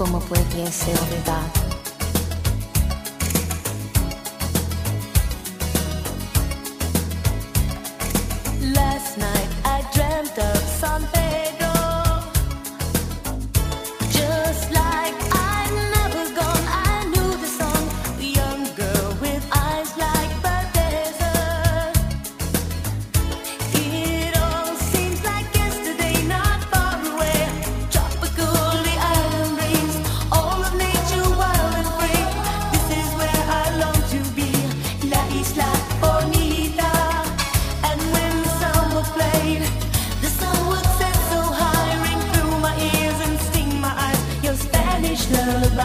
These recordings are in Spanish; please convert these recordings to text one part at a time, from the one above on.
como pudiese olvidar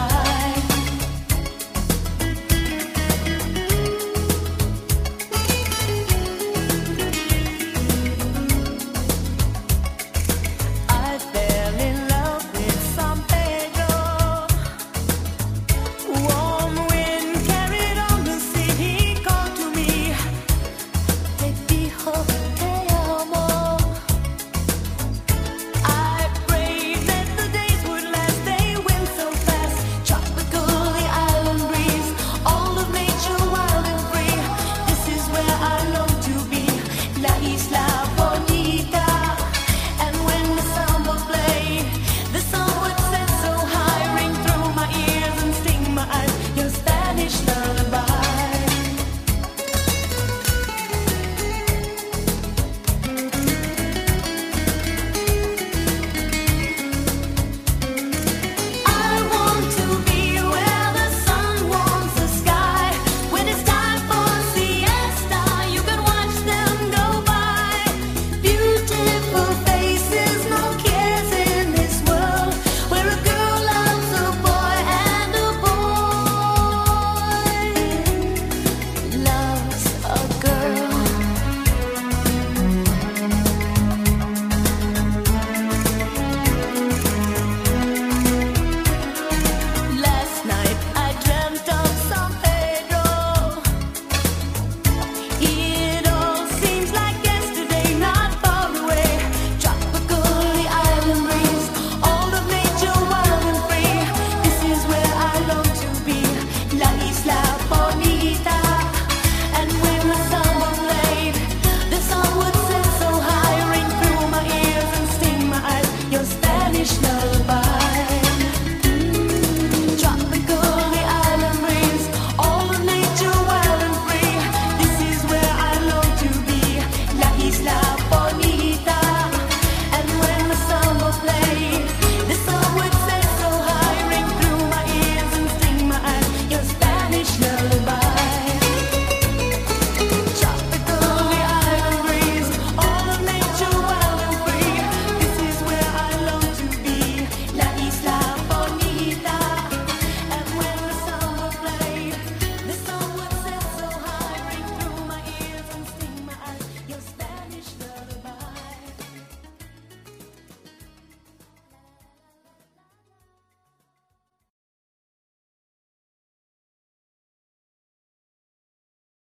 side.